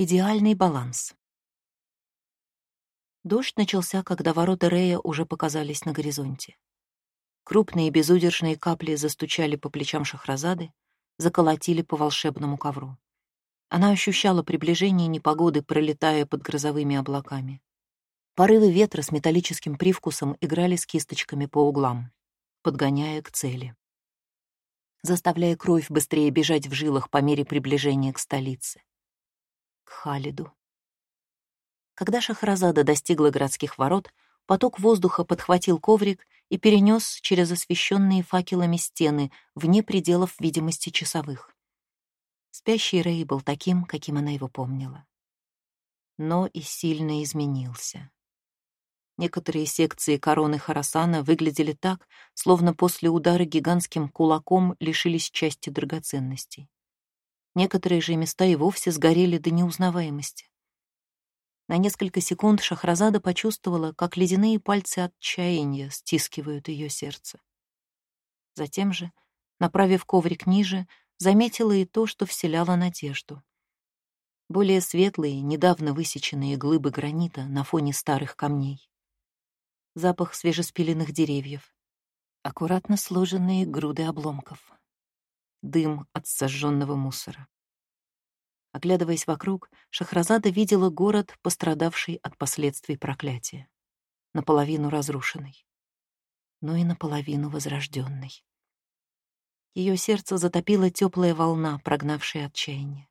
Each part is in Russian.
Идеальный баланс. Дождь начался, когда ворота Рея уже показались на горизонте. Крупные безудержные капли застучали по плечам Шахразады, заколотили по волшебному ковру. Она ощущала приближение непогоды, пролетая под грозовыми облаками. Порывы ветра с металлическим привкусом играли с кисточками по углам, подгоняя к цели. Заставляя кровь быстрее бежать в жилах по мере приближения к столице. К Халиду. Когда Шахразада достигла городских ворот, поток воздуха подхватил коврик и перенес через освещенные факелами стены вне пределов видимости часовых. Спящий Рэй был таким, каким она его помнила. Но и сильно изменился. Некоторые секции короны Харасана выглядели так, словно после удара гигантским кулаком лишились части драгоценностей. Некоторые же места и вовсе сгорели до неузнаваемости. На несколько секунд Шахразада почувствовала, как ледяные пальцы отчаяния стискивают ее сердце. Затем же, направив коврик ниже, заметила и то, что вселяло надежду. Более светлые, недавно высеченные глыбы гранита на фоне старых камней. Запах свежеспиленных деревьев. Аккуратно сложенные груды обломков. Дым от сожженного мусора. Оглядываясь вокруг, Шахразада видела город, пострадавший от последствий проклятия, наполовину разрушенный, но и наполовину возрожденный. Ее сердце затопила теплая волна, прогнавшая отчаяние.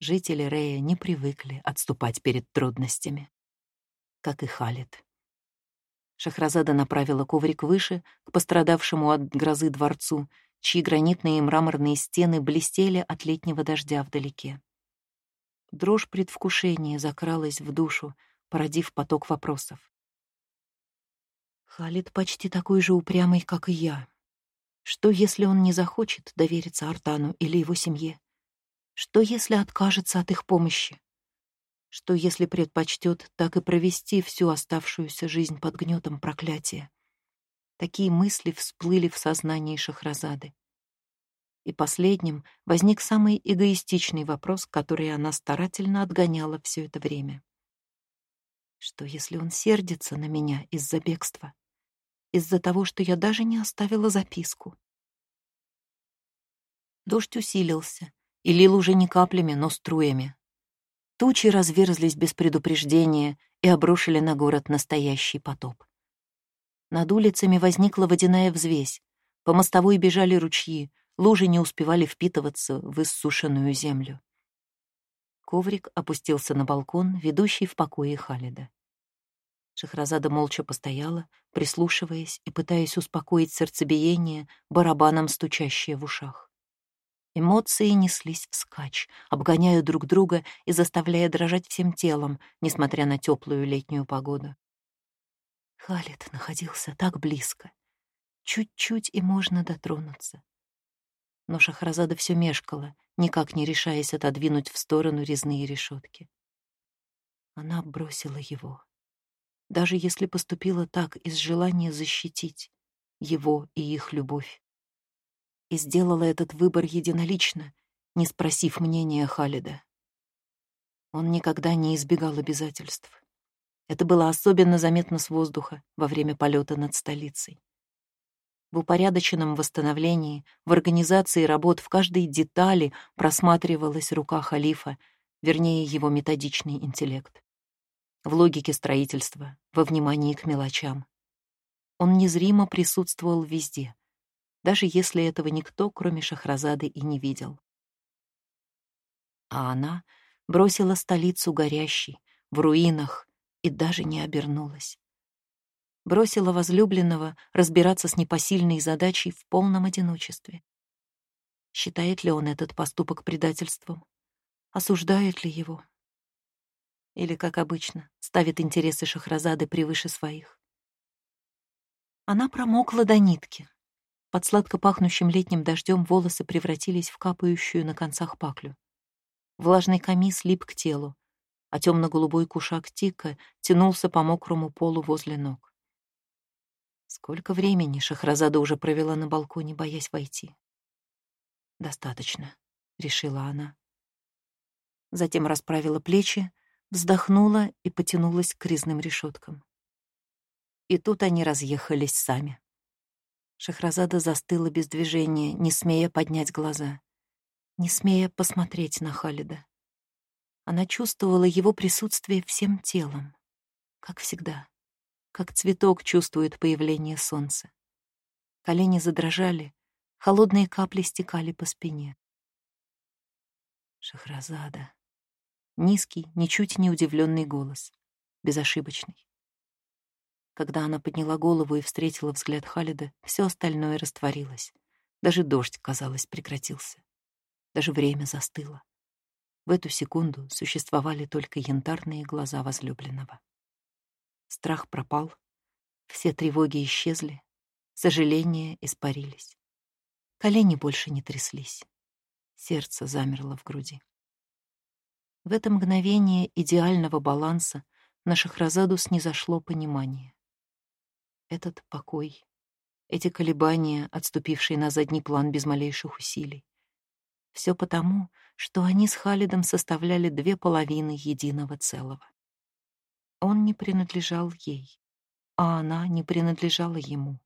Жители Рея не привыкли отступать перед трудностями, как и Халид. Шахразада направила коврик выше, к пострадавшему от грозы дворцу, чьи гранитные и мраморные стены блестели от летнего дождя вдалеке. Дрожь предвкушения закралась в душу, породив поток вопросов. Халид почти такой же упрямый, как и я. Что, если он не захочет довериться Артану или его семье? Что, если откажется от их помощи? Что, если предпочтет так и провести всю оставшуюся жизнь под гнетом проклятия? Такие мысли всплыли в сознании Шахразады и последним возник самый эгоистичный вопрос, который она старательно отгоняла все это время. Что, если он сердится на меня из-за бегства? Из-за того, что я даже не оставила записку? Дождь усилился и лил уже не каплями, но струями. Тучи разверзлись без предупреждения и обрушили на город настоящий потоп. Над улицами возникла водяная взвесь, по мостовой бежали ручьи, Лужи не успевали впитываться в иссушенную землю. Коврик опустился на балкон, ведущий в покое Халида. Шахразада молча постояла, прислушиваясь и пытаясь успокоить сердцебиение, барабаном стучащее в ушах. Эмоции неслись вскачь, обгоняя друг друга и заставляя дрожать всем телом, несмотря на теплую летнюю погоду. Халид находился так близко. Чуть-чуть и можно дотронуться но Шахразада все мешкала, никак не решаясь отодвинуть в сторону резные решетки. Она бросила его. Даже если поступила так из желания защитить его и их любовь. И сделала этот выбор единолично, не спросив мнения Халида. Он никогда не избегал обязательств. Это было особенно заметно с воздуха во время полета над столицей в упорядоченном восстановлении, в организации работ в каждой детали просматривалась рука халифа, вернее, его методичный интеллект. В логике строительства, во внимании к мелочам. Он незримо присутствовал везде, даже если этого никто, кроме Шахразады, и не видел. А она бросила столицу горящей, в руинах, и даже не обернулась бросила возлюбленного разбираться с непосильной задачей в полном одиночестве. Считает ли он этот поступок предательством? Осуждает ли его? Или, как обычно, ставит интересы Шахразады превыше своих? Она промокла до нитки. Под сладко пахнущим летним дождем волосы превратились в капающую на концах паклю. Влажный камис лип к телу, а темно-голубой кушак тика тянулся по мокрому полу возле ног. Сколько времени Шахразада уже провела на балконе, боясь войти? «Достаточно», — решила она. Затем расправила плечи, вздохнула и потянулась к резным решеткам. И тут они разъехались сами. Шахразада застыла без движения, не смея поднять глаза, не смея посмотреть на Халида. Она чувствовала его присутствие всем телом, как всегда, как цветок чувствует появление солнца. Колени задрожали, холодные капли стекали по спине. Шахразада. Низкий, ничуть не удивленный голос, безошибочный. Когда она подняла голову и встретила взгляд Халида, все остальное растворилось. Даже дождь, казалось, прекратился. Даже время застыло. В эту секунду существовали только янтарные глаза возлюбленного. Страх пропал, все тревоги исчезли, сожаления испарились. Колени больше не тряслись. Сердце замерло в груди. В это мгновение идеального баланса на Шахразаду снизошло понимание этот покой, эти колебания, отступившие на задний план без малейших усилий. Все потому, что они с Халидом составляли две половины единого целого. Он не принадлежал ей, а она не принадлежала ему.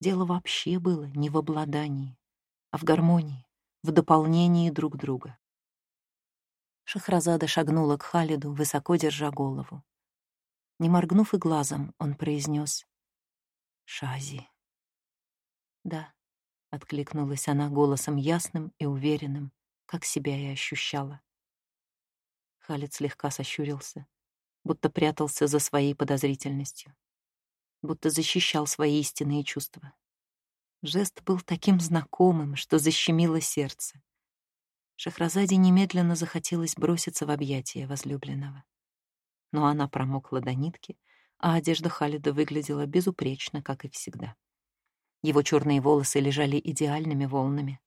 Дело вообще было не в обладании, а в гармонии, в дополнении друг друга. Шахразада шагнула к Халиду, высоко держа голову. Не моргнув и глазом, он произнес Шази. Да, откликнулась она голосом ясным и уверенным, как себя и ощущала. Халид слегка сощурился, будто прятался за своей подозрительностью, будто защищал свои истинные чувства. Жест был таким знакомым, что защемило сердце. Шахразаде немедленно захотелось броситься в объятия возлюбленного. Но она промокла до нитки, а одежда Халида выглядела безупречно, как и всегда. Его черные волосы лежали идеальными волнами.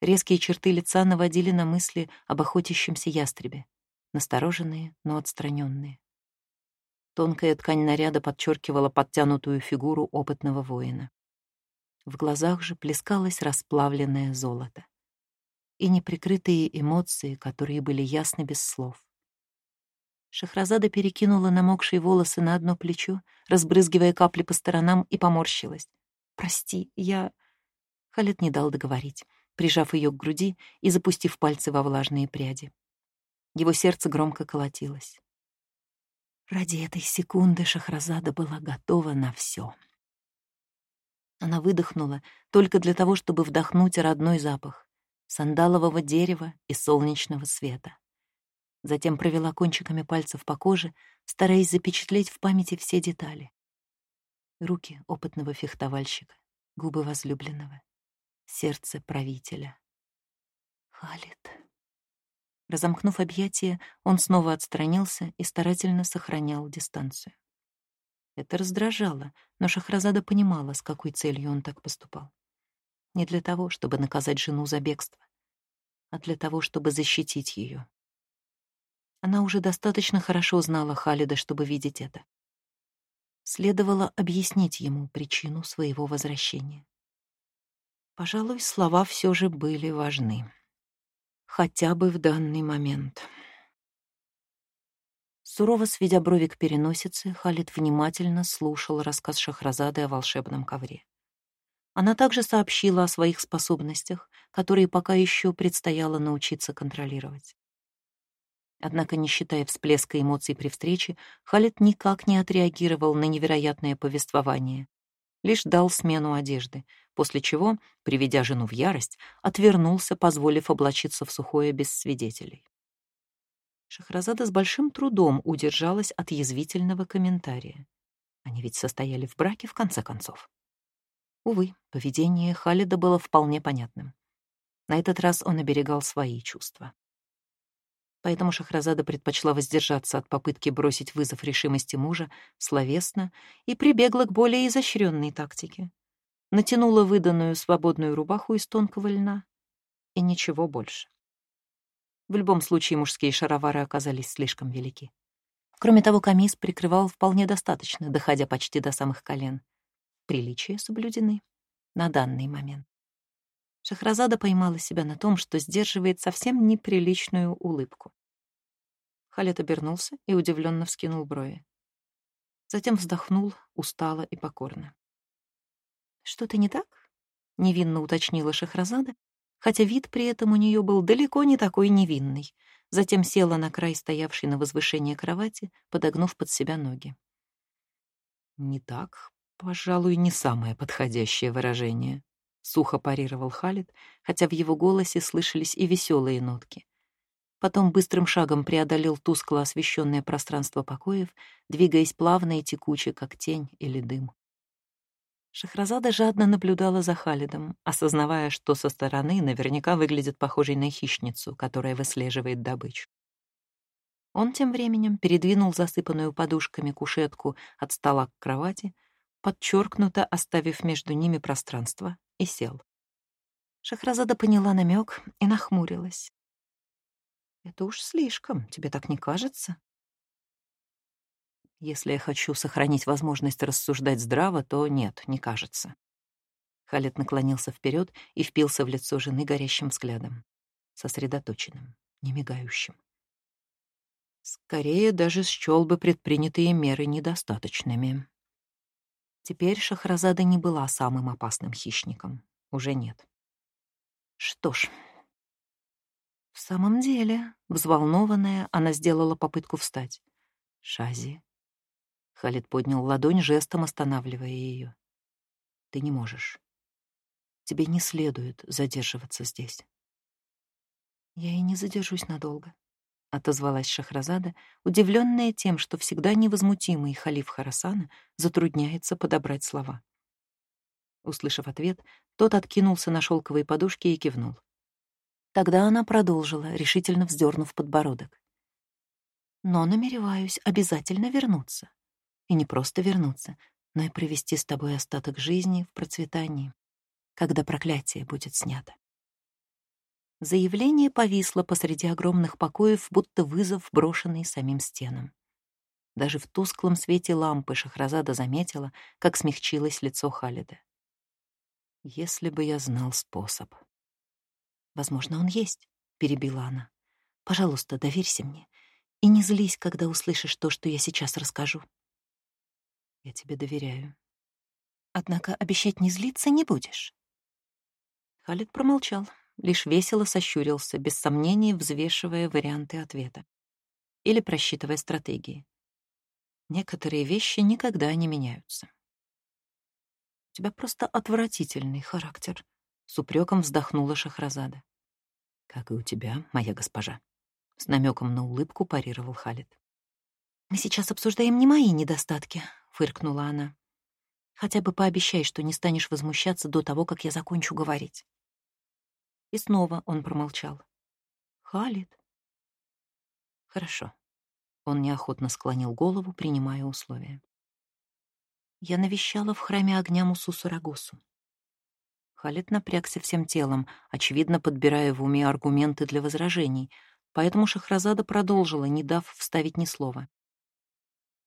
Резкие черты лица наводили на мысли об охотящемся ястребе, настороженные, но отстраненные. Тонкая ткань наряда подчеркивала подтянутую фигуру опытного воина. В глазах же плескалось расплавленное золото и неприкрытые эмоции, которые были ясны без слов. Шахразада перекинула намокшие волосы на одно плечо, разбрызгивая капли по сторонам, и поморщилась. «Прости, я...» Халет не дал договорить, прижав ее к груди и запустив пальцы во влажные пряди. Его сердце громко колотилось. Ради этой секунды Шахразада была готова на все. Она выдохнула только для того, чтобы вдохнуть родной запах сандалового дерева и солнечного света затем провела кончиками пальцев по коже, стараясь запечатлеть в памяти все детали. Руки опытного фехтовальщика, губы возлюбленного, сердце правителя. Халит. Разомкнув объятия, он снова отстранился и старательно сохранял дистанцию. Это раздражало, но Шахразада понимала, с какой целью он так поступал. Не для того, чтобы наказать жену за бегство, а для того, чтобы защитить ее. Она уже достаточно хорошо знала Халида, чтобы видеть это. Следовало объяснить ему причину своего возвращения. Пожалуй, слова все же были важны. Хотя бы в данный момент. Сурово сведя брови к переносице, Халид внимательно слушал рассказ Шахразады о волшебном ковре. Она также сообщила о своих способностях, которые пока еще предстояло научиться контролировать. Однако, не считая всплеска эмоций при встрече, Халид никак не отреагировал на невероятное повествование. Лишь дал смену одежды, после чего, приведя жену в ярость, отвернулся, позволив облачиться в сухое без свидетелей. Шахразада с большим трудом удержалась от язвительного комментария. Они ведь состояли в браке, в конце концов. Увы, поведение Халида было вполне понятным. На этот раз он оберегал свои чувства поэтому Шахразада предпочла воздержаться от попытки бросить вызов решимости мужа словесно и прибегла к более изощренной тактике. Натянула выданную свободную рубаху из тонкого льна и ничего больше. В любом случае мужские шаровары оказались слишком велики. Кроме того, камис прикрывал вполне достаточно, доходя почти до самых колен. Приличия соблюдены на данный момент. Шахразада поймала себя на том, что сдерживает совсем неприличную улыбку. Халет обернулся и удивленно вскинул брови. Затем вздохнул, устало и покорно. «Что-то не так?» — невинно уточнила Шахразада, хотя вид при этом у нее был далеко не такой невинный. Затем села на край стоявшей на возвышении кровати, подогнув под себя ноги. «Не так, пожалуй, не самое подходящее выражение», — сухо парировал Халид, хотя в его голосе слышались и веселые нотки. Потом быстрым шагом преодолел тускло освещенное пространство покоев, двигаясь плавно и текуче, как тень или дым. Шахразада жадно наблюдала за Халидом, осознавая, что со стороны наверняка выглядит похожей на хищницу, которая выслеживает добычу. Он тем временем передвинул засыпанную подушками кушетку от стола к кровати, подчеркнуто оставив между ними пространство, и сел. Шахразада поняла намек и нахмурилась. «Это уж слишком, тебе так не кажется?» Если я хочу сохранить возможность рассуждать здраво, то нет, не кажется. Халет наклонился вперед и впился в лицо жены горящим взглядом, сосредоточенным, не мигающим. Скорее даже счел бы предпринятые меры недостаточными. Теперь Шахразада не была самым опасным хищником. Уже нет. Что ж... В самом деле, взволнованная, она сделала попытку встать. «Шази, Халид поднял ладонь, жестом останавливая ее. «Ты не можешь. Тебе не следует задерживаться здесь». «Я и не задержусь надолго», — отозвалась Шахразада, удивленная тем, что всегда невозмутимый халиф Харасана затрудняется подобрать слова. Услышав ответ, тот откинулся на шелковые подушки и кивнул. Тогда она продолжила, решительно вздернув подбородок. «Но намереваюсь обязательно вернуться. И не просто вернуться, но и провести с тобой остаток жизни в процветании, когда проклятие будет снято. Заявление повисло посреди огромных покоев, будто вызов, брошенный самим стенам. Даже в тусклом свете лампы Шахразада заметила, как смягчилось лицо Халида. «Если бы я знал способ». «Возможно, он есть», — перебила она. «Пожалуйста, доверься мне и не злись, когда услышишь то, что я сейчас расскажу. Я тебе доверяю. Однако обещать не злиться не будешь. Халид промолчал, лишь весело сощурился, без сомнений взвешивая варианты ответа. Или просчитывая стратегии. Некоторые вещи никогда не меняются. У тебя просто отвратительный характер, — с упреком вздохнула Шахразада. Как и у тебя, моя госпожа. С намеком на улыбку парировал Халид. Мы сейчас обсуждаем не мои недостатки, фыркнула она. Хотя бы пообещай, что не станешь возмущаться до того, как я закончу говорить. И снова он промолчал. Халид. Хорошо. Он неохотно склонил голову, принимая условия. Я навещала в храме огня Мусусу Рагусу. Халид напрягся всем телом, очевидно, подбирая в уме аргументы для возражений, поэтому Шахразада продолжила, не дав вставить ни слова.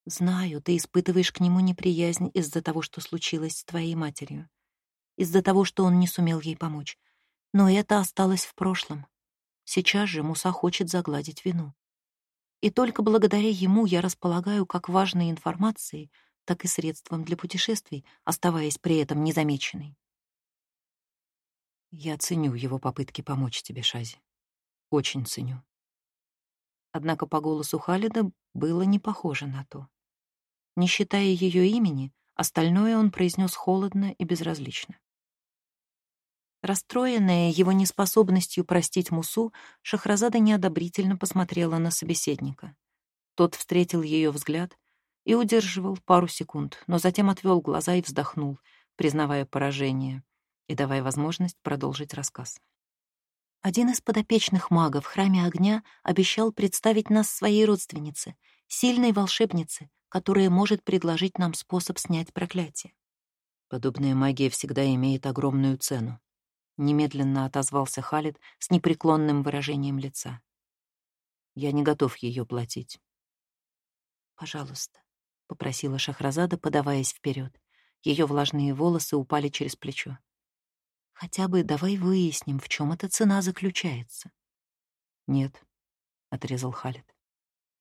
Знаю, ты испытываешь к нему неприязнь из-за того, что случилось с твоей матерью, из-за того, что он не сумел ей помочь. Но это осталось в прошлом. Сейчас же Муса хочет загладить вину. И только благодаря ему я располагаю как важной информацией, так и средством для путешествий, оставаясь при этом незамеченной. Я ценю его попытки помочь тебе, Шази. Очень ценю. Однако по голосу Халида было не похоже на то. Не считая ее имени, остальное он произнес холодно и безразлично. Расстроенная его неспособностью простить Мусу, Шахразада неодобрительно посмотрела на собеседника. Тот встретил ее взгляд и удерживал пару секунд, но затем отвел глаза и вздохнул, признавая поражение и давая возможность продолжить рассказ. Один из подопечных магов в храме огня обещал представить нас своей родственнице, сильной волшебнице, которая может предложить нам способ снять проклятие. Подобная магия всегда имеет огромную цену. Немедленно отозвался Халид с непреклонным выражением лица. Я не готов ее платить. Пожалуйста, попросила Шахразада, подаваясь вперед. Ее влажные волосы упали через плечо. Хотя бы давай выясним, в чем эта цена заключается. Нет, — отрезал Халид.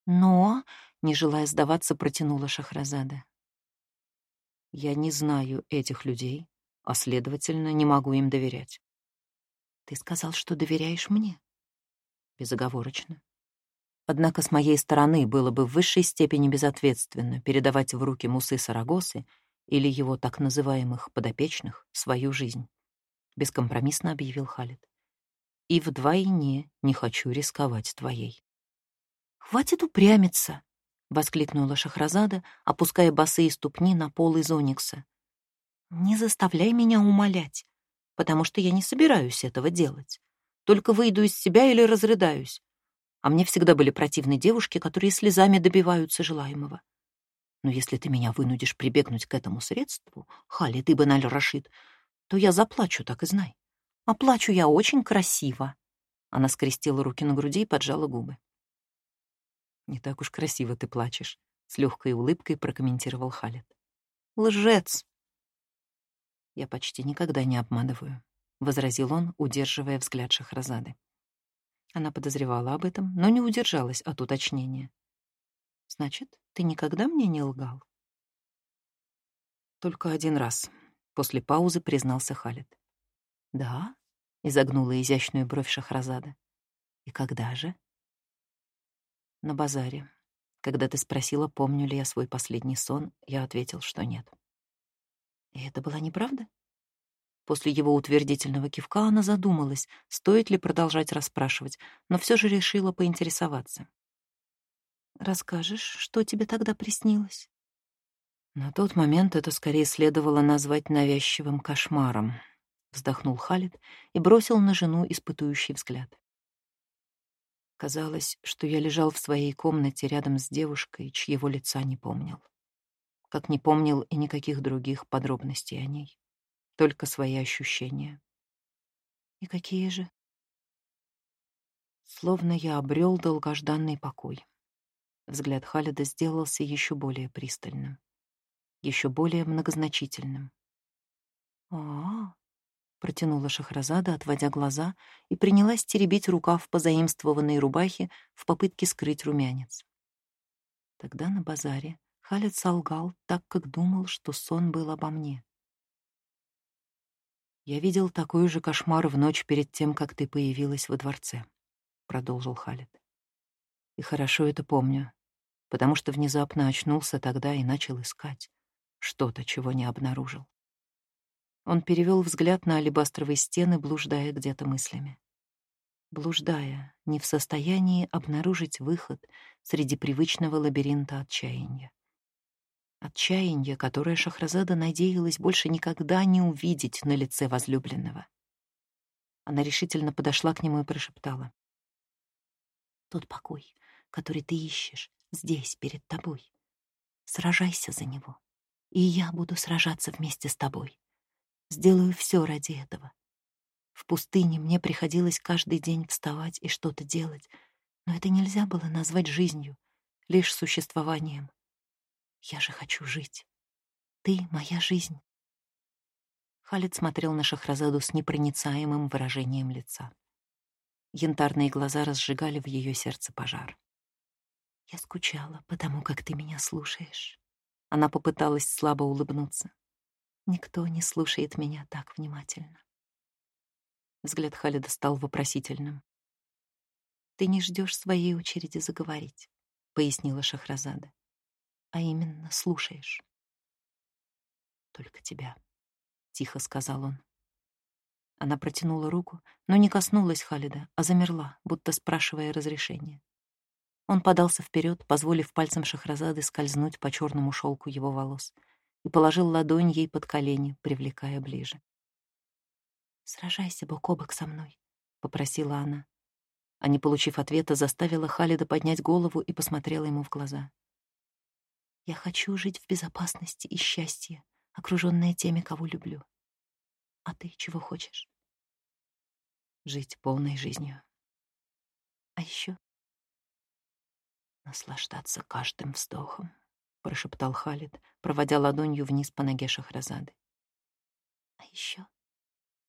Но, не желая сдаваться, протянула Шахразада. Я не знаю этих людей, а, следовательно, не могу им доверять. Ты сказал, что доверяешь мне? Безоговорочно. Однако с моей стороны было бы в высшей степени безответственно передавать в руки Мусы Сарагосы или его так называемых подопечных свою жизнь. Бескомпромиссно объявил Халид. И вдвойне не хочу рисковать твоей. «Хватит упрямиться!» — воскликнула Шахразада, опуская босые ступни на пол из оникса. «Не заставляй меня умолять, потому что я не собираюсь этого делать. Только выйду из себя или разрыдаюсь. А мне всегда были противны девушки, которые слезами добиваются желаемого. Но если ты меня вынудишь прибегнуть к этому средству, Халид Ибн Аль-Рашид, то я заплачу, так и знай. А плачу я очень красиво. Она скрестила руки на груди и поджала губы. «Не так уж красиво ты плачешь», — с легкой улыбкой прокомментировал Халид. «Лжец!» «Я почти никогда не обманываю», — возразил он, удерживая взгляд Шахразады. Она подозревала об этом, но не удержалась от уточнения. «Значит, ты никогда мне не лгал?» «Только один раз», — после паузы признался Халид. «Да?» — изогнула изящную бровь Шахразада. «И когда же?» «На базаре. Когда ты спросила, помню ли я свой последний сон, я ответил, что нет». «И это была неправда?» После его утвердительного кивка она задумалась, стоит ли продолжать расспрашивать, но все же решила поинтересоваться. «Расскажешь, что тебе тогда приснилось?» На тот момент это скорее следовало назвать навязчивым кошмаром, вздохнул Халид и бросил на жену испытующий взгляд. Казалось, что я лежал в своей комнате рядом с девушкой, чьего лица не помнил. Как не помнил и никаких других подробностей о ней только свои ощущения. И какие же? Словно я обрел долгожданный покой. Взгляд Халида сделался еще более пристальным, еще более многозначительным. а, -а, протянула Шахразада, отводя глаза, и принялась теребить рукав позаимствованной рубахи в попытке скрыть румянец. Тогда на базаре Халид солгал, так как думал, что сон был обо мне. «Я видел такой же кошмар в ночь перед тем, как ты появилась во дворце», — продолжил Халид. «И хорошо это помню, потому что внезапно очнулся тогда и начал искать что-то, чего не обнаружил». Он перевел взгляд на алебастровые стены, блуждая где-то мыслями. Блуждая, не в состоянии обнаружить выход среди привычного лабиринта отчаяния. Отчаяние, которое Шахразада надеялась больше никогда не увидеть на лице возлюбленного. Она решительно подошла к нему и прошептала. «Тот покой, который ты ищешь, здесь, перед тобой. Сражайся за него, и я буду сражаться вместе с тобой. Сделаю все ради этого. В пустыне мне приходилось каждый день вставать и что-то делать, но это нельзя было назвать жизнью, лишь существованием. Я же хочу жить. Ты — моя жизнь. Халид смотрел на Шахразаду с непроницаемым выражением лица. Янтарные глаза разжигали в ее сердце пожар. Я скучала, потому как ты меня слушаешь. Она попыталась слабо улыбнуться. Никто не слушает меня так внимательно. Взгляд Халида стал вопросительным. «Ты не ждешь своей очереди заговорить», — пояснила Шахразада а именно слушаешь. «Только тебя», — тихо сказал он. Она протянула руку, но не коснулась Халида, а замерла, будто спрашивая разрешения. Он подался вперед, позволив пальцем Шахразады скользнуть по черному шелку его волос, и положил ладонь ей под колени, привлекая ближе. «Сражайся бок о бок со мной», — попросила она. А не получив ответа, заставила Халида поднять голову и посмотрела ему в глаза. Я хочу жить в безопасности и счастье, окруженная теми, кого люблю. А ты чего хочешь? Жить полной жизнью. А еще наслаждаться каждым вздохом, прошептал Халид, проводя ладонью вниз по ноге Шахразады. А еще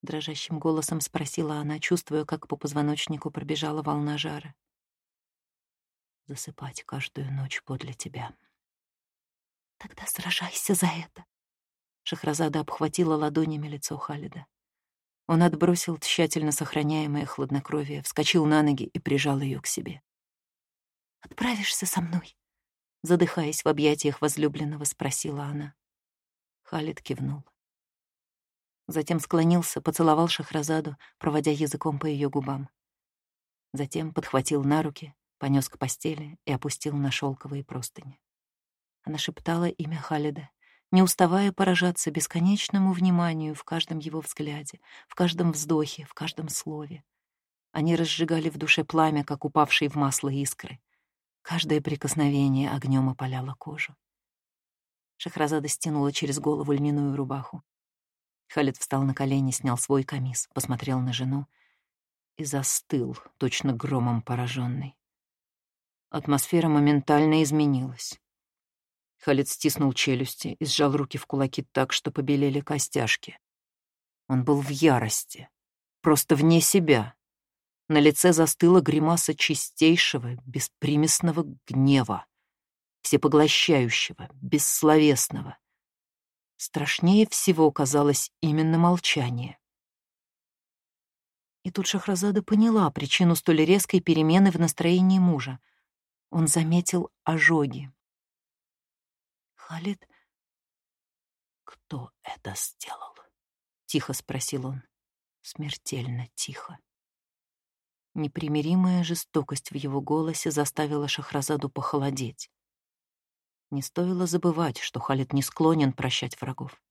дрожащим голосом спросила она, чувствуя, как по позвоночнику пробежала волна жара. Засыпать каждую ночь подле тебя. Тогда сражайся за это. Шахразада обхватила ладонями лицо Халида. Он отбросил тщательно сохраняемое хладнокровие, вскочил на ноги и прижал ее к себе. «Отправишься со мной?» Задыхаясь в объятиях возлюбленного, спросила она. Халид кивнул. Затем склонился, поцеловал Шахразаду, проводя языком по ее губам. Затем подхватил на руки, понес к постели и опустил на шелковые простыни. Она шептала имя Халида, не уставая поражаться бесконечному вниманию в каждом его взгляде, в каждом вздохе, в каждом слове. Они разжигали в душе пламя, как упавшие в масло искры. Каждое прикосновение огнем опаляло кожу. Шахразада стянула через голову льняную рубаху. Халид встал на колени, снял свой камис, посмотрел на жену и застыл, точно громом пораженный. Атмосфера моментально изменилась. Халид стиснул челюсти и сжал руки в кулаки так, что побелели костяшки. Он был в ярости, просто вне себя. На лице застыла гримаса чистейшего, беспримесного гнева, всепоглощающего, бессловесного. Страшнее всего казалось именно молчание. И тут Шахразада поняла причину столь резкой перемены в настроении мужа. Он заметил ожоги. Халид, кто это сделал? Тихо спросил он. Смертельно тихо. Непримиримая жестокость в его голосе заставила Шахразаду похолодеть. Не стоило забывать, что Халид не склонен прощать врагов.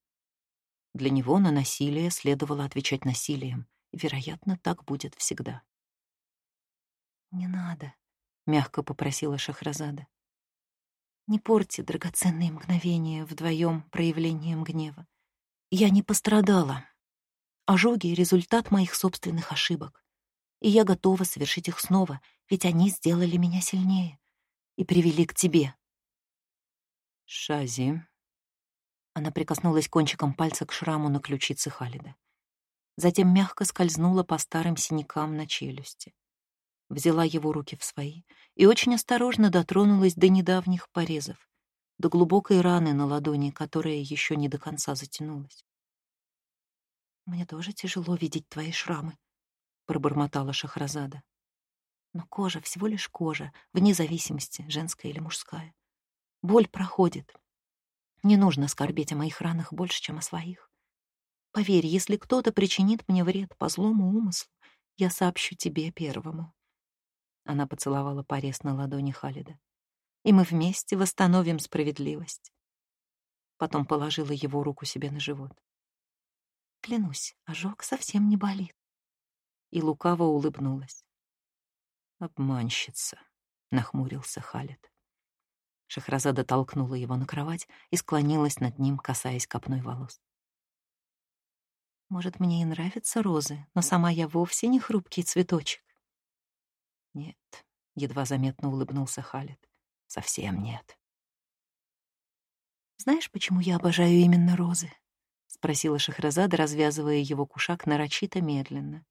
Для него на насилие следовало отвечать насилием, вероятно, так будет всегда. «Не надо», — мягко попросила Шахразада. Не порти драгоценные мгновения вдвоем проявлением гнева. Я не пострадала. Ожоги — результат моих собственных ошибок. И я готова совершить их снова, ведь они сделали меня сильнее и привели к тебе. Шази. Она прикоснулась кончиком пальца к шраму на ключице Халида. Затем мягко скользнула по старым синякам на челюсти взяла его руки в свои и очень осторожно дотронулась до недавних порезов, до глубокой раны на ладони, которая еще не до конца затянулась. «Мне тоже тяжело видеть твои шрамы», — пробормотала Шахразада. «Но кожа всего лишь кожа, вне зависимости, женская или мужская. Боль проходит. Не нужно скорбеть о моих ранах больше, чем о своих. Поверь, если кто-то причинит мне вред по злому умыслу, я сообщу тебе первому. Она поцеловала порез на ладони Халида. «И мы вместе восстановим справедливость». Потом положила его руку себе на живот. «Клянусь, ожог совсем не болит». И лукаво улыбнулась. «Обманщица», — нахмурился Халид. Шахразада толкнула его на кровать и склонилась над ним, касаясь копной волос. «Может, мне и нравятся розы, но сама я вовсе не хрупкий цветочек. Нет, едва заметно улыбнулся Халид. Совсем нет. Знаешь, почему я обожаю именно розы? спросила Шахразада, развязывая его кушак нарочито медленно.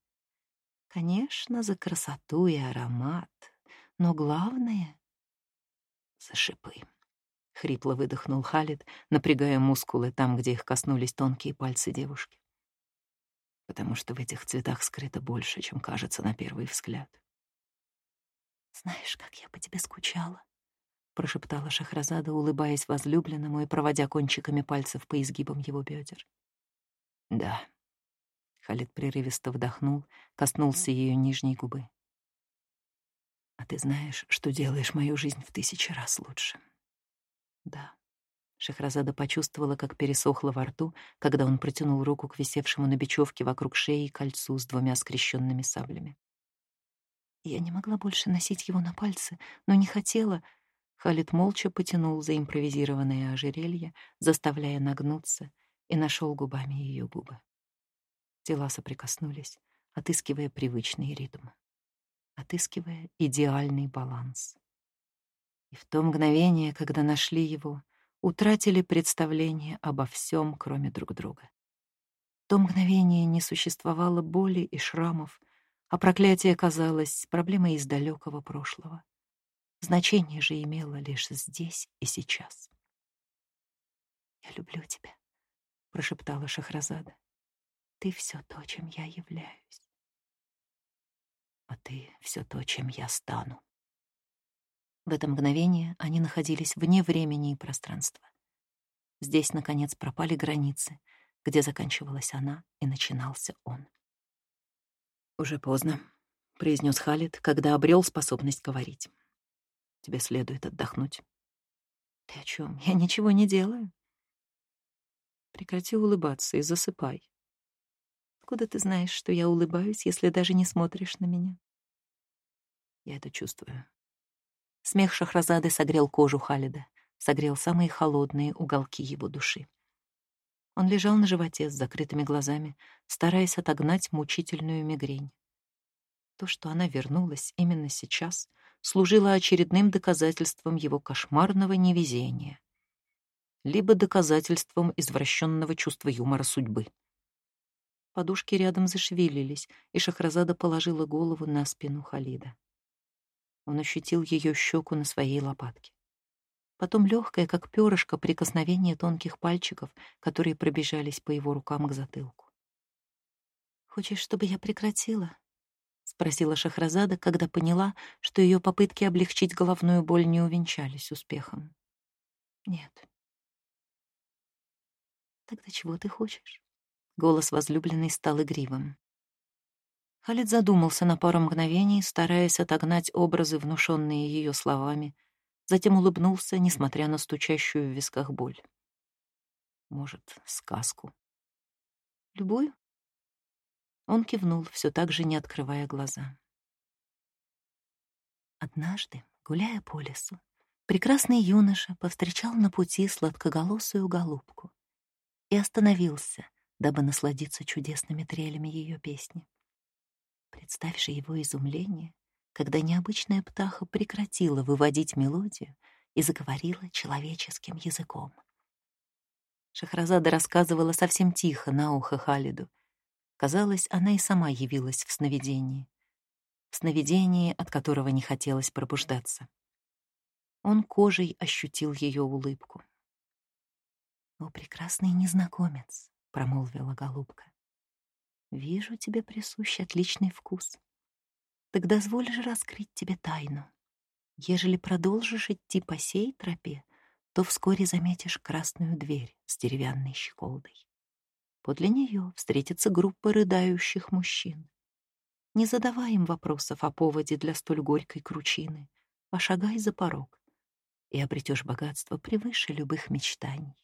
Конечно, за красоту и аромат, но главное — за шипы. Хрипло выдохнул Халид, напрягая мускулы там, где их коснулись тонкие пальцы девушки. Потому что в этих цветах скрыто больше, чем кажется на первый взгляд. «Знаешь, как я по тебе скучала», — прошептала Шахразада, улыбаясь возлюбленному и проводя кончиками пальцев по изгибам его бедер. «Да». Халид прерывисто вдохнул, коснулся ее нижней губы. «А ты знаешь, что делаешь мою жизнь в тысячи раз лучше?» «Да». Шахразада почувствовала, как пересохло во рту, когда он протянул руку к висевшему на бечевке вокруг шеи кольцу с двумя скрещенными саблями. Я не могла больше носить его на пальце, но не хотела. Халид молча потянул за импровизированное ожерелье, заставляя нагнуться, и нашел губами ее губы. Тела соприкоснулись, отыскивая привычный ритм, отыскивая идеальный баланс. И в то мгновение, когда нашли его, утратили представление обо всем, кроме друг друга. то мгновение не существовало боли и шрамов, а проклятие казалось проблемой из далекого прошлого. Значение же имело лишь здесь и сейчас. «Я люблю тебя», — прошептала Шахразада. «Ты все то, чем я являюсь». «А ты все то, чем я стану». В это мгновение они находились вне времени и пространства. Здесь, наконец, пропали границы, где заканчивалась она и начинался он. «Уже поздно», — произнес Халид, когда обрел способность говорить. «Тебе следует отдохнуть». «Ты о чем? Я ничего не делаю». Прекрати улыбаться и засыпай. Откуда ты знаешь, что я улыбаюсь, если даже не смотришь на меня? Я это чувствую. Смех Шахразады согрел кожу Халида, согрел самые холодные уголки его души. Он лежал на животе с закрытыми глазами, стараясь отогнать мучительную мигрень. То, что она вернулась именно сейчас, служило очередным доказательством его кошмарного невезения, либо доказательством извращенного чувства юмора судьбы. Подушки рядом зашевелились, и Шахразада положила голову на спину Халида. Он ощутил ее щеку на своей лопатке потом легкое, как перышко, прикосновение тонких пальчиков, которые пробежались по его рукам к затылку. «Хочешь, чтобы я прекратила?» — спросила Шахразада, когда поняла, что ее попытки облегчить головную боль не увенчались успехом. «Нет». «Тогда чего ты хочешь?» Голос возлюбленной стал игривым. Халид задумался на пару мгновений, стараясь отогнать образы, внушенные ее словами, затем улыбнулся, несмотря на стучащую в висках боль. Может, сказку? Любую? Он кивнул, все так же не открывая глаза. Однажды, гуляя по лесу, прекрасный юноша повстречал на пути сладкоголосую голубку и остановился, дабы насладиться чудесными трелями ее песни. Представь же его изумление, когда необычная птаха прекратила выводить мелодию и заговорила человеческим языком. Шахразада рассказывала совсем тихо на ухо Халиду. Казалось, она и сама явилась в сновидении. В сновидении, от которого не хотелось пробуждаться. Он кожей ощутил ее улыбку. «О, прекрасный незнакомец!» — промолвила голубка. «Вижу, тебе присущ отличный вкус так дозволь же раскрыть тебе тайну. Ежели продолжишь идти по сей тропе, то вскоре заметишь красную дверь с деревянной щеколдой. Подле нее встретится группа рыдающих мужчин. Не задавай им вопросов о поводе для столь горькой кручины, а шагай за порог, и обретешь богатство превыше любых мечтаний.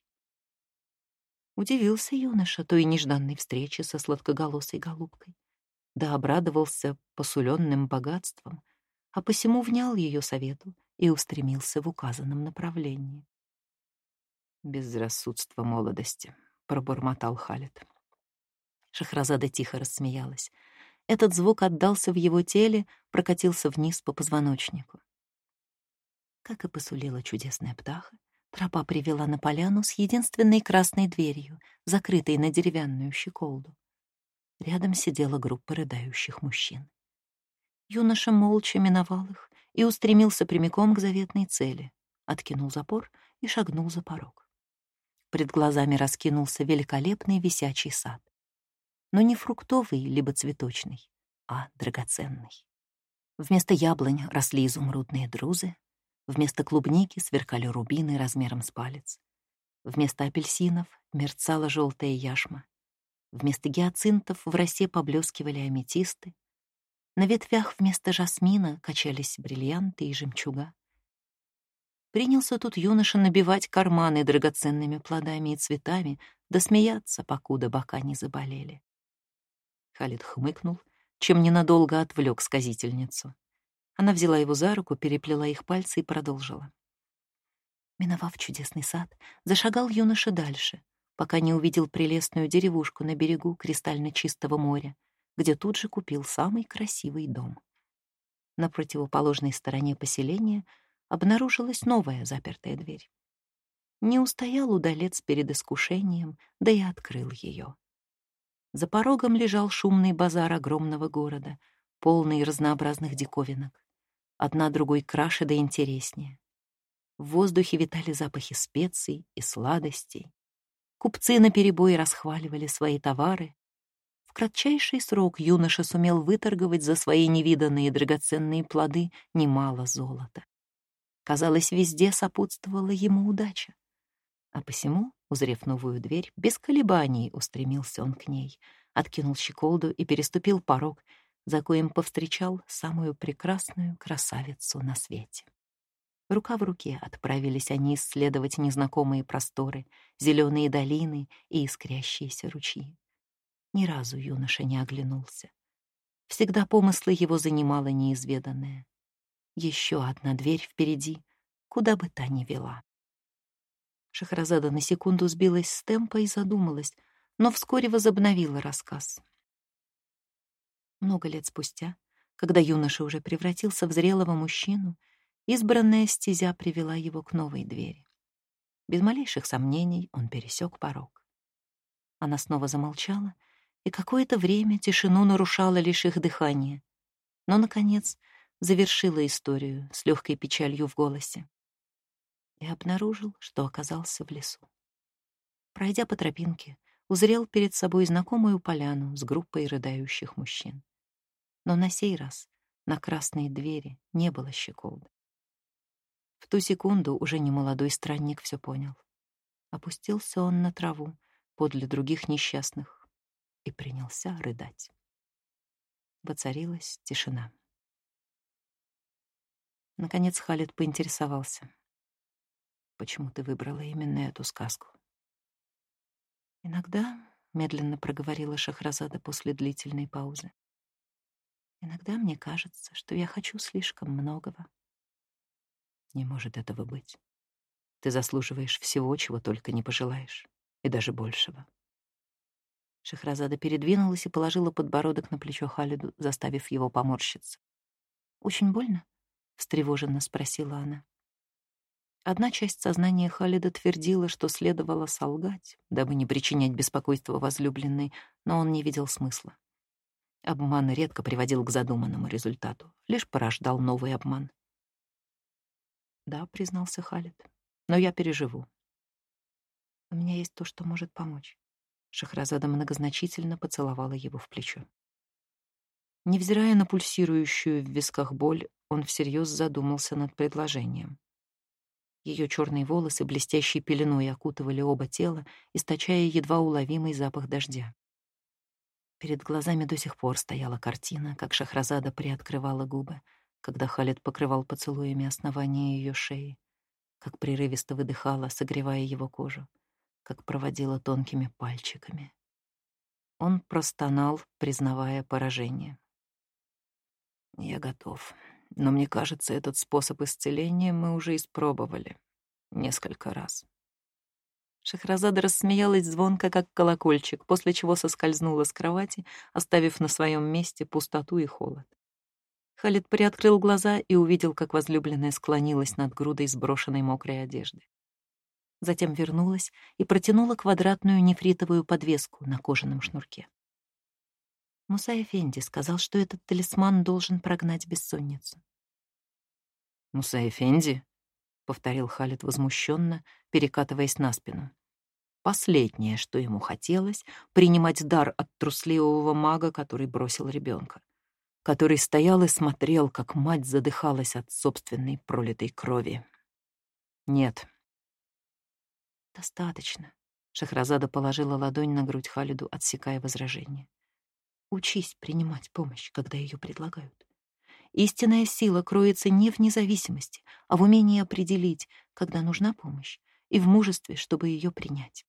Удивился юноша той нежданной встрече со сладкоголосой голубкой да обрадовался посуленным богатством, а посему внял ее совету и устремился в указанном направлении. «Безрассудство молодости», — пробормотал Халид. Шахразада тихо рассмеялась. Этот звук отдался в его теле, прокатился вниз по позвоночнику. Как и посулила чудесная птаха, тропа привела на поляну с единственной красной дверью, закрытой на деревянную щеколду. Рядом сидела группа рыдающих мужчин. Юноша молча миновал их и устремился прямиком к заветной цели, откинул запор и шагнул за порог. Пред глазами раскинулся великолепный висячий сад. Но не фруктовый либо цветочный, а драгоценный. Вместо яблонь росли изумрудные друзы, вместо клубники сверкали рубины размером с палец, вместо апельсинов мерцала желтая яшма, Вместо гиацинтов в росе поблескивали аметисты. На ветвях вместо жасмина качались бриллианты и жемчуга. Принялся тут юноша набивать карманы драгоценными плодами и цветами, да смеяться, покуда бока не заболели. Халид хмыкнул, чем ненадолго отвлек сказительницу. Она взяла его за руку, переплела их пальцы и продолжила. Миновав чудесный сад, зашагал юноша дальше, пока не увидел прелестную деревушку на берегу кристально чистого моря, где тут же купил самый красивый дом. На противоположной стороне поселения обнаружилась новая запертая дверь. Не устоял удалец перед искушением, да и открыл ее. За порогом лежал шумный базар огромного города, полный разнообразных диковинок. Одна другой краше да интереснее. В воздухе витали запахи специй и сладостей. Купцы наперебой расхваливали свои товары. В кратчайший срок юноша сумел выторговать за свои невиданные драгоценные плоды немало золота. Казалось, везде сопутствовала ему удача. А посему, узрев новую дверь, без колебаний устремился он к ней, откинул щеколду и переступил порог, за коим повстречал самую прекрасную красавицу на свете. Рука в руке отправились они исследовать незнакомые просторы, зеленые долины и искрящиеся ручьи. Ни разу юноша не оглянулся. Всегда помыслы его занимала неизведанное. Еще одна дверь впереди, куда бы та ни вела. Шахразада на секунду сбилась с темпа и задумалась, но вскоре возобновила рассказ. Много лет спустя, когда юноша уже превратился в зрелого мужчину, избранная стезя привела его к новой двери. Без малейших сомнений он пересек порог. Она снова замолчала, и какое-то время тишину нарушало лишь их дыхание. Но, наконец, завершила историю с легкой печалью в голосе и обнаружил, что оказался в лесу. Пройдя по тропинке, узрел перед собой знакомую поляну с группой рыдающих мужчин. Но на сей раз на красной двери не было щеколды. В ту секунду уже немолодой странник все понял. Опустился он на траву подле других несчастных и принялся рыдать. Воцарилась тишина. Наконец Халид поинтересовался почему ты выбрала именно эту сказку. Иногда, — медленно проговорила Шахразада после длительной паузы, иногда мне кажется, что я хочу слишком многого. Не может этого быть. Ты заслуживаешь всего, чего только не пожелаешь, и даже большего. Шахразада передвинулась и положила подбородок на плечо Халиду, заставив его поморщиться. «Очень больно?» — встревоженно спросила она. Одна часть сознания Халида твердила, что следовало солгать, дабы не причинять беспокойства возлюбленной, но он не видел смысла. Обман редко приводил к задуманному результату, лишь порождал новый обман. «Да», — признался Халид, — «но я переживу. У меня есть то, что может помочь». Шахразада многозначительно поцеловала его в плечо. Невзирая на пульсирующую в висках боль, он всерьез задумался над предложением. Ее черные волосы блестящей пеленой окутывали оба тела, источая едва уловимый запах дождя. Перед глазами до сих пор стояла картина, как Шахразада приоткрывала губы, когда Халид покрывал поцелуями основание ее шеи, как прерывисто выдыхала, согревая его кожу, как проводила тонкими пальчиками. Он простонал, признавая поражение. «Я готов», но мне кажется, этот способ исцеления мы уже испробовали несколько раз. Шахразада рассмеялась звонко, как колокольчик, после чего соскользнула с кровати, оставив на своем месте пустоту и холод. Халид приоткрыл глаза и увидел, как возлюбленная склонилась над грудой сброшенной мокрой одежды. Затем вернулась и протянула квадратную нефритовую подвеску на кожаном шнурке. Муса Эфенди сказал, что этот талисман должен прогнать бессонницу. «Муса Эфенди?» — повторил Халид возмущенно, перекатываясь на спину. Последнее, что ему хотелось, принимать дар от трусливого мага, который бросил ребенка, который стоял и смотрел, как мать задыхалась от собственной пролитой крови. «Нет». «Достаточно», — Шахразада положила ладонь на грудь Халиду, отсекая возражение. Учись принимать помощь, когда ее предлагают. Истинная сила кроется не в независимости, а в умении определить, когда нужна помощь, и в мужестве, чтобы ее принять.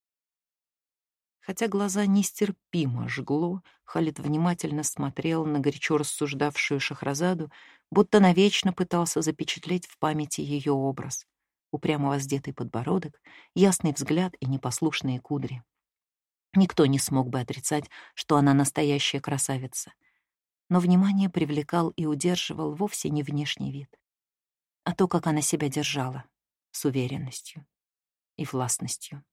Хотя глаза нестерпимо жгло, Халид внимательно смотрел на горячо рассуждавшую Шахразаду, будто навечно пытался запечатлеть в памяти ее образ. Упрямо воздетый подбородок, ясный взгляд и непослушные кудри. Никто не смог бы отрицать, что она настоящая красавица. Но внимание привлекал и удерживал вовсе не внешний вид, а то, как она себя держала, с уверенностью и властностью.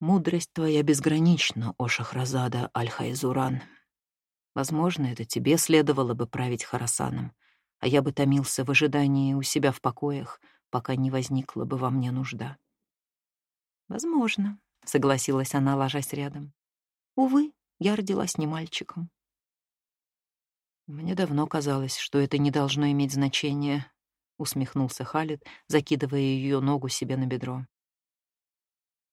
Мудрость твоя безгранична, о Шахразада Аль-Хайзуран. Возможно, это тебе следовало бы править Харасаном, а я бы томился в ожидании у себя в покоях, пока не возникла бы во мне нужда. Возможно, согласилась она, ложась рядом. Увы, я родилась не мальчиком. Мне давно казалось, что это не должно иметь значения, усмехнулся Халид, закидывая ее ногу себе на бедро.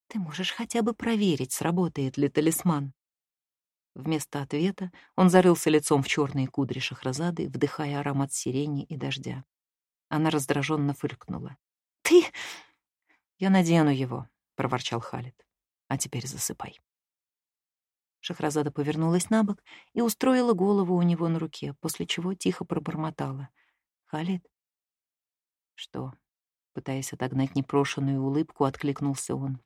Ты можешь хотя бы проверить, сработает ли талисман. Вместо ответа он зарылся лицом в черные кудри Шахразады, вдыхая аромат сирени и дождя. Она раздраженно фыркнула. «Ты...» «Я надену его», — проворчал Халид. «А теперь засыпай». Шахразада повернулась на бок и устроила голову у него на руке, после чего тихо пробормотала. «Халид?» «Что?» Пытаясь отогнать непрошенную улыбку, откликнулся он.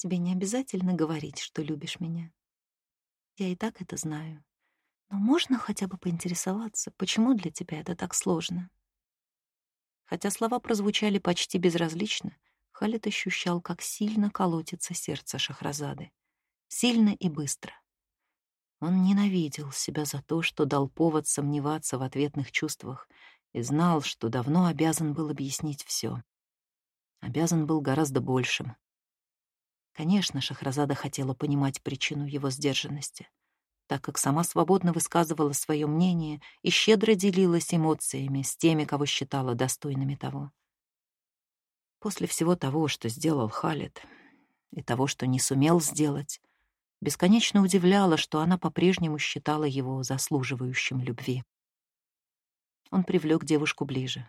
Тебе не обязательно говорить, что любишь меня. Я и так это знаю. Но можно хотя бы поинтересоваться, почему для тебя это так сложно? Хотя слова прозвучали почти безразлично, Халид ощущал, как сильно колотится сердце Шахразады. Сильно и быстро. Он ненавидел себя за то, что дал повод сомневаться в ответных чувствах, и знал, что давно обязан был объяснить все. Обязан был гораздо большим, Конечно, Шахразада хотела понимать причину его сдержанности, так как сама свободно высказывала свое мнение и щедро делилась эмоциями с теми, кого считала достойными того. После всего того, что сделал Халид, и того, что не сумел сделать, бесконечно удивляла, что она по-прежнему считала его заслуживающим любви. Он привлек девушку ближе,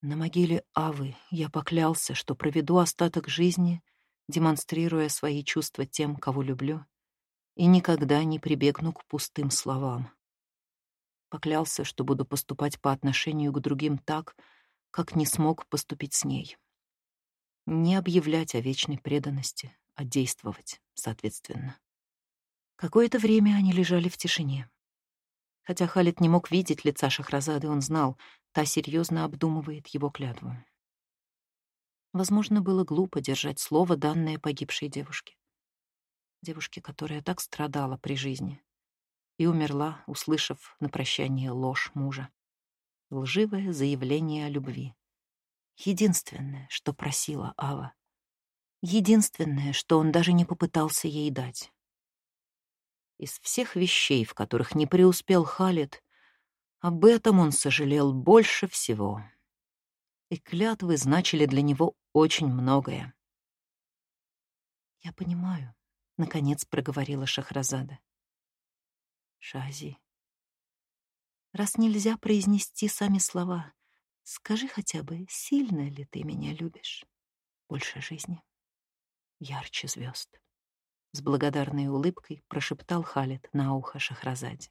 на могиле Авы я поклялся, что проведу остаток жизни, демонстрируя свои чувства тем, кого люблю, и никогда не прибегну к пустым словам. Поклялся, что буду поступать по отношению к другим так, как не смог поступить с ней. Не объявлять о вечной преданности, а действовать, соответственно. Какое-то время они лежали в тишине. Хотя Халид не мог видеть лица Шахразады, он знал, та серьезно обдумывает его клятву. Возможно, было глупо держать слово, данное погибшей девушке. Девушке, которая так страдала при жизни и умерла, услышав на прощание ложь мужа. Лживое заявление о любви. Единственное, что просила Ава. Единственное, что он даже не попытался ей дать. Из всех вещей, в которых не преуспел Халид, об этом он сожалел больше всего. И клятвы значили для него очень многое. «Я понимаю», — наконец проговорила Шахразада. «Шази, раз нельзя произнести сами слова, скажи хотя бы, сильно ли ты меня любишь? Больше жизни, ярче звезд. С благодарной улыбкой прошептал Халид на ухо Шахразаде.